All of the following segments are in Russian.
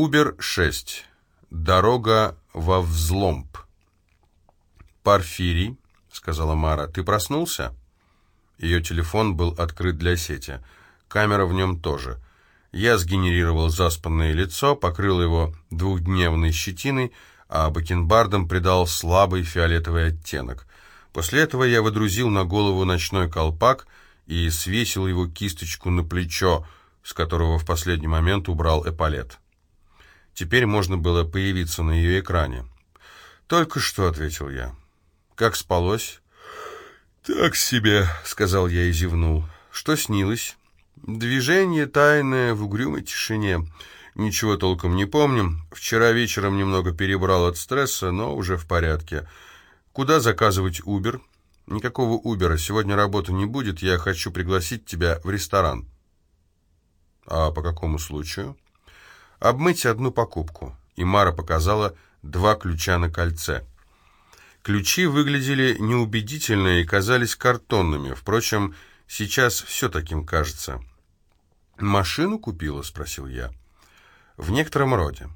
Убер-6. Дорога во взломб. «Порфирий», — сказала Мара, — «ты проснулся?» Ее телефон был открыт для сети. Камера в нем тоже. Я сгенерировал заспанное лицо, покрыл его двухдневной щетиной, а бакенбардом придал слабый фиолетовый оттенок. После этого я выдрузил на голову ночной колпак и свесил его кисточку на плечо, с которого в последний момент убрал эполет. Теперь можно было появиться на ее экране. «Только что», — ответил я. «Как спалось?» «Так себе», — сказал я и зевнул. «Что снилось?» «Движение тайное в угрюмой тишине. Ничего толком не помню. Вчера вечером немного перебрал от стресса, но уже в порядке. Куда заказывать Убер?» «Никакого Убера. Сегодня работы не будет. Я хочу пригласить тебя в ресторан». «А по какому случаю?» Обмыть одну покупку, и Мара показала два ключа на кольце. Ключи выглядели неубедительно и казались картонными, впрочем, сейчас все таким кажется. «Машину купила?» — спросил я. «В некотором роде».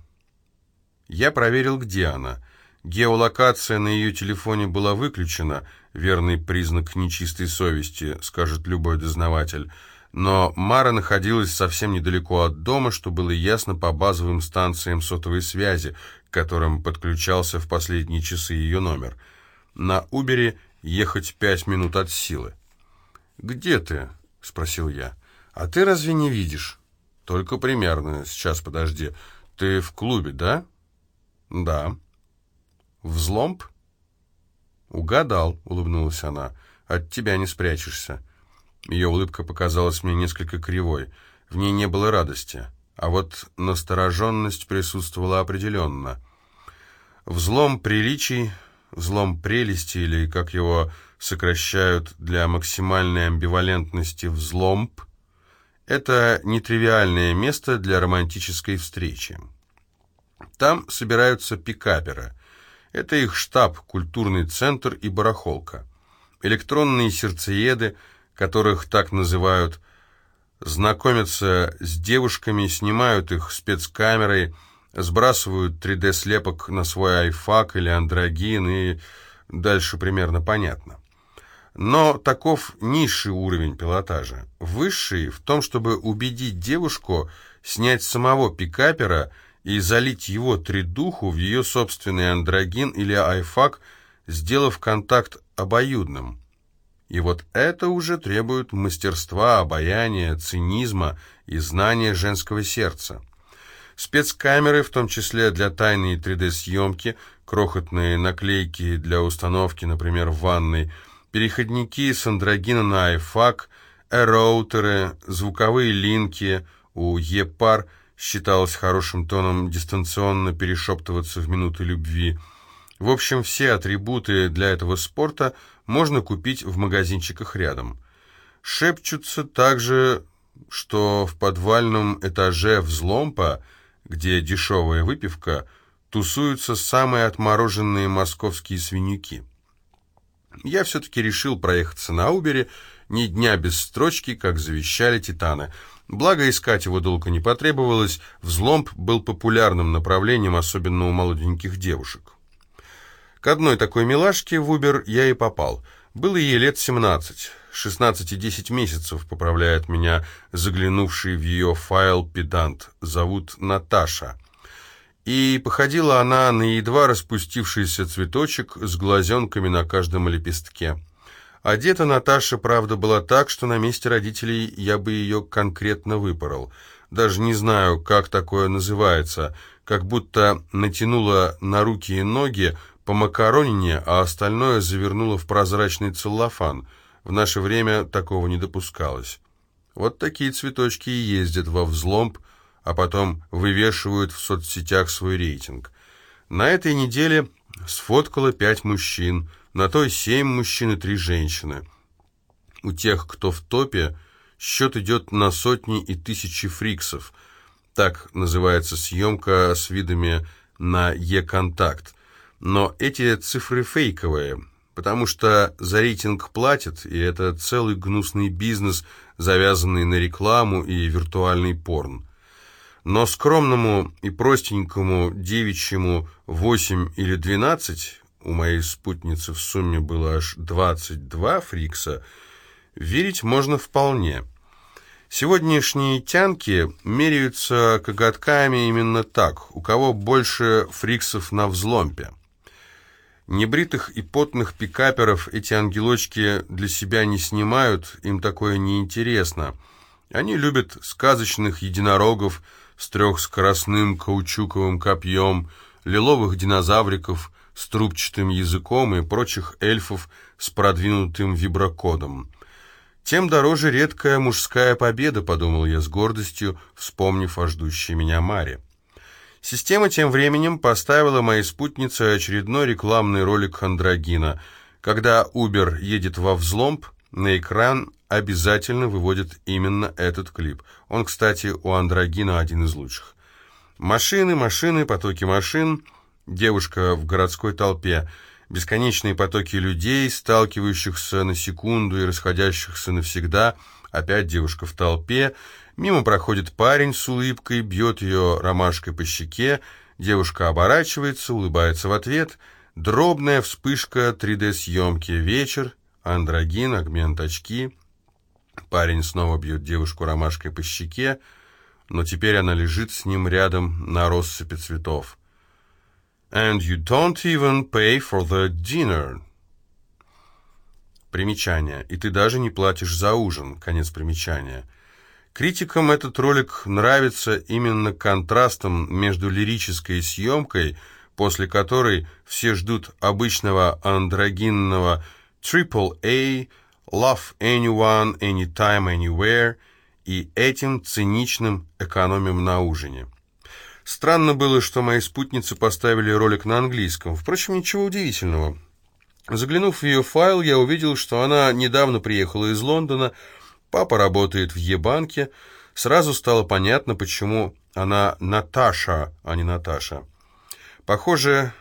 Я проверил, где она. Геолокация на ее телефоне была выключена, верный признак нечистой совести, скажет любой дознаватель но Мара находилась совсем недалеко от дома, что было ясно по базовым станциям сотовой связи, к которым подключался в последние часы ее номер. На Убере ехать пять минут от силы. «Где ты?» — спросил я. «А ты разве не видишь?» «Только примерно. Сейчас, подожди. Ты в клубе, да?» «Да». «Взломб?» «Угадал», — улыбнулась она. «От тебя не спрячешься». Ее улыбка показалась мне несколько кривой. В ней не было радости, а вот настороженность присутствовала определенно. Взлом приличий, взлом прелести, или, как его сокращают для максимальной амбивалентности, взломб, это нетривиальное место для романтической встречи. Там собираются пикаперы. Это их штаб, культурный центр и барахолка. Электронные сердцееды – которых так называют, знакомятся с девушками, снимают их спецкамерой, сбрасывают 3D-слепок на свой айфак или андрогин, и дальше примерно понятно. Но таков низший уровень пилотажа. Высший в том, чтобы убедить девушку снять самого пикапера и залить его тридуху в ее собственный андрогин или айфак, сделав контакт обоюдным. И вот это уже требует мастерства, обаяния, цинизма и знания женского сердца. Спецкамеры, в том числе для тайной 3D-съемки, крохотные наклейки для установки, например, в ванной, переходники с андрогина на айфак, эроутеры, звуковые линки, у ЕПАР считалось хорошим тоном дистанционно перешептываться в минуты любви. В общем, все атрибуты для этого спорта – можно купить в магазинчиках рядом. Шепчутся также, что в подвальном этаже взломпа, где дешевая выпивка, тусуются самые отмороженные московские свинюки. Я все-таки решил проехаться на Убере, ни дня без строчки, как завещали титаны. Благо, искать его долго не потребовалось, взломб был популярным направлением, особенно у молоденьких девушек. К одной такой милашке в Убер я и попал. Было ей лет 17, 16 и 10 месяцев, поправляет меня заглянувший в ее файл педант. Зовут Наташа. И походила она на едва распустившийся цветочек с глазенками на каждом лепестке. Одета Наташа, правда, была так, что на месте родителей я бы ее конкретно выпорол. Даже не знаю, как такое называется, как будто натянула на руки и ноги по а остальное завернула в прозрачный целлофан. В наше время такого не допускалось. Вот такие цветочки и ездят во взломб, а потом вывешивают в соцсетях свой рейтинг. На этой неделе сфоткало пять мужчин, на той семь мужчин и три женщины. У тех, кто в топе, счет идет на сотни и тысячи фриксов. Так называется съемка с видами на Е-контакт. Но эти цифры фейковые, потому что за рейтинг платят, и это целый гнусный бизнес, завязанный на рекламу и виртуальный порн. но скромному и простенькому девичьему 8 или 12, у моей спутницы в сумме было аж 22 фрикса, верить можно вполне. Сегодняшние тянки меряются коготками именно так, у кого больше фриксов на взломпе. Небритых и потных пикаперов эти ангелочки для себя не снимают, им такое неинтересно. Они любят сказочных единорогов с трехскоростным каучуковым копьем, лиловых динозавриков с трубчатым языком и прочих эльфов с продвинутым виброкодом. «Тем дороже редкая мужская победа», — подумал я с гордостью, вспомнив о ждущей меня Маре. Система тем временем поставила моей спутнице очередной рекламный ролик Андрогина. Когда Uber едет во взломб, на экран обязательно выводит именно этот клип. Он, кстати, у Андрогина один из лучших. Машины, машины, потоки машин, девушка в городской толпе, бесконечные потоки людей, сталкивающихся на секунду и расходящихся навсегда, опять девушка в толпе, Мимо проходит парень с улыбкой, бьет ее ромашкой по щеке, девушка оборачивается, улыбается в ответ. Дробная вспышка 3D-съемки. Вечер, андрогин, агмент очки. Парень снова бьет девушку ромашкой по щеке, но теперь она лежит с ним рядом на россыпи цветов. And you don't even pay for the dinner. Примечание. И ты даже не платишь за ужин. Конец примечания. Критикам этот ролик нравится именно контрастом между лирической съемкой, после которой все ждут обычного андрогинного AAA, Love Anyone, Anytime, Anywhere, и этим циничным экономим на ужине. Странно было, что мои спутницы поставили ролик на английском. Впрочем, ничего удивительного. Заглянув в ее файл, я увидел, что она недавно приехала из Лондона, Папа работает в Е-банке. Сразу стало понятно, почему она Наташа, а не Наташа. Похоже,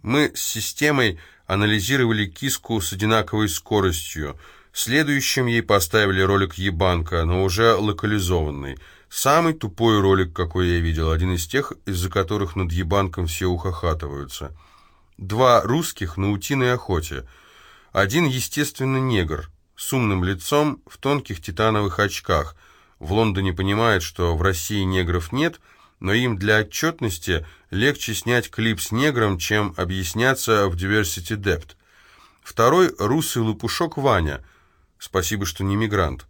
мы с системой анализировали киску с одинаковой скоростью. Следующим ей поставили ролик Ебанка, но уже локализованный. Самый тупой ролик, какой я видел, один из тех, из-за которых над Ебанком все ухахатываются. Два русских на утиной охоте. Один, естественно, негр с умным лицом, в тонких титановых очках. В Лондоне понимают, что в России негров нет, но им для отчетности легче снять клип с негром, чем объясняться в Diversity Dept. Второй – русый лопушок Ваня. Спасибо, что не мигрант.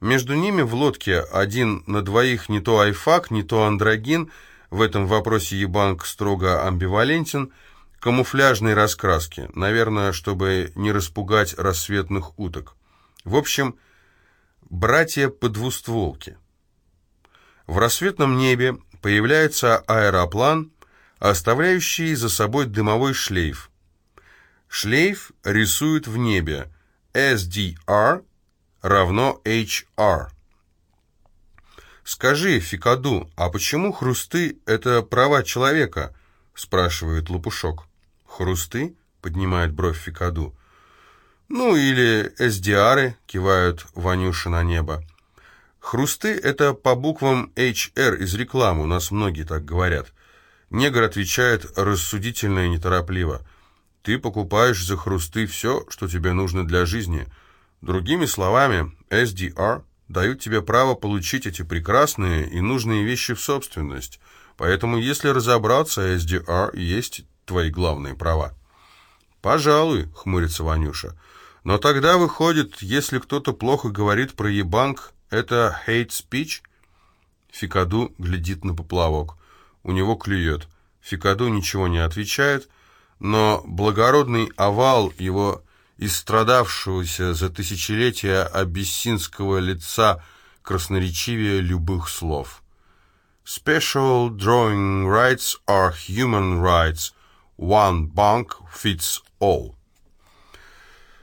Между ними в лодке один на двоих не то айфак, не то андрогин, в этом вопросе ебанк строго амбивалентен – камуфляжной раскраски, наверное, чтобы не распугать рассветных уток. В общем, братья по двустволке. В рассветном небе появляется аэроплан, оставляющий за собой дымовой шлейф. Шлейф рисует в небе SDR равно HR. «Скажи, Фикаду, а почему хрусты — это права человека?» — спрашивает Лопушок. «Хрусты?» — поднимает бровь Фикаду. «Ну, или SDR, кивают Ванюша на небо. «Хрусты» — это по буквам HR из рекламы, у нас многие так говорят. Негр отвечает рассудительно и неторопливо. «Ты покупаешь за хрусты все, что тебе нужно для жизни». Другими словами, SDR дают тебе право получить эти прекрасные и нужные вещи в собственность. Поэтому, если разобраться, SDR есть твои главные права. «Пожалуй», — хмурится Ванюша. «Но тогда выходит, если кто-то плохо говорит про ебанк, это hate speech?» Фикаду глядит на поплавок. У него клюет. Фикаду ничего не отвечает, но благородный овал его истрадавшегося за тысячелетия абиссинского лица красноречивее любых слов. Special drawing rights are human rights, One bank fits all.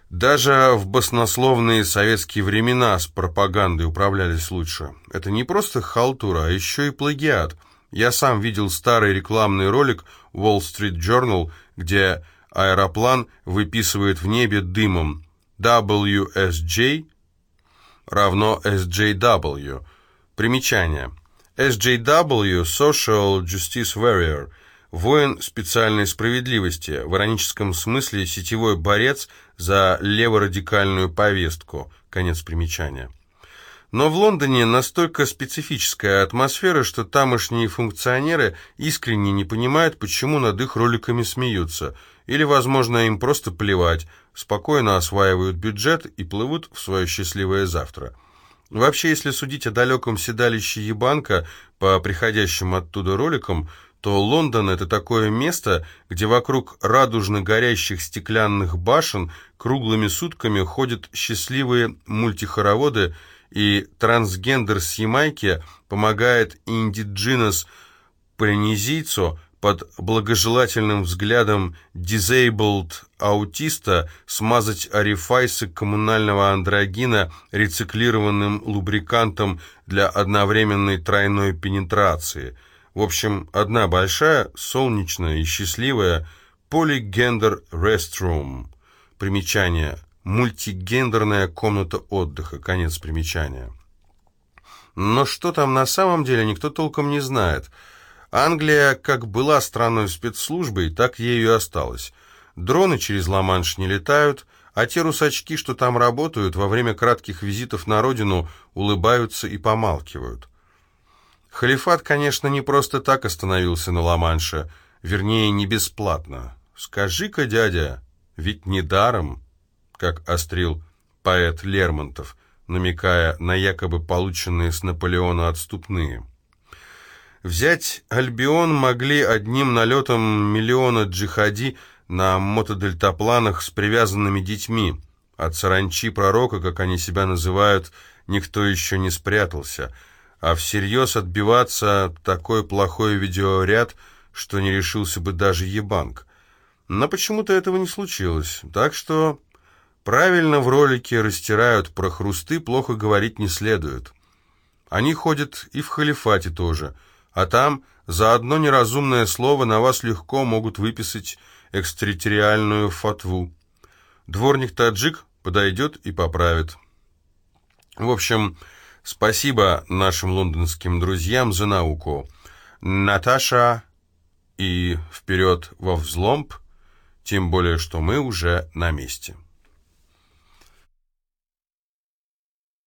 Даже в баснословные советские времена с пропагандой управлялись лучше. Это не просто халтура, а еще и плагиат. Я сам видел старый рекламный ролик Wall Street Journal, где аэроплан выписывает в небе дымом WSJ равно SJW. Примечание. SJW – Social Justice Warrior – воин специальной справедливости, в ироническом смысле сетевой борец за леворадикальную повестку. Конец примечания. Но в Лондоне настолько специфическая атмосфера, что тамошние функционеры искренне не понимают, почему над их роликами смеются. Или, возможно, им просто плевать, спокойно осваивают бюджет и плывут в свое счастливое завтра. Вообще, если судить о далеком седалище Ебанка по приходящим оттуда роликам, то Лондон – это такое место, где вокруг радужно горящих стеклянных башен круглыми сутками ходят счастливые мультихороводы – и трансгендер с Ямайки помогает indigenous полинезийцу под благожелательным взглядом disabled аутиста смазать orifice'ы коммунального андрогина рециклированным лубрикантом для одновременной тройной пенетрации. В общем, одна большая, солнечная и счастливая полигендер restroom. Примечание – мультигендерная комната отдыха. Конец примечания. Но что там на самом деле, никто толком не знает. Англия как была страной спецслужбой, так ею и осталась. Дроны через Ла-Манш не летают, а те русачки, что там работают, во время кратких визитов на родину улыбаются и помалкивают. Халифат, конечно, не просто так остановился на Ла-Манше, вернее, не бесплатно. Скажи-ка, дядя, ведь не даром как острил поэт Лермонтов, намекая на якобы полученные с Наполеона отступные. Взять Альбион могли одним налетом миллиона джихади на мотодельтапланах с привязанными детьми. От саранчи пророка, как они себя называют, никто еще не спрятался. А всерьез отбиваться такой плохой видеоряд, что не решился бы даже Ебанк. Но почему-то этого не случилось. Так что Правильно в ролике растирают про хрусты, плохо говорить не следует. Они ходят и в халифате тоже, а там за одно неразумное слово на вас легко могут выписать экстерриториальную фатву. Дворник-таджик подойдет и поправит. В общем, спасибо нашим лондонским друзьям за науку. Наташа и вперед во взломб, тем более, что мы уже на месте.